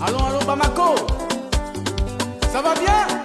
Allons, allons, Bamako. Ça va bien?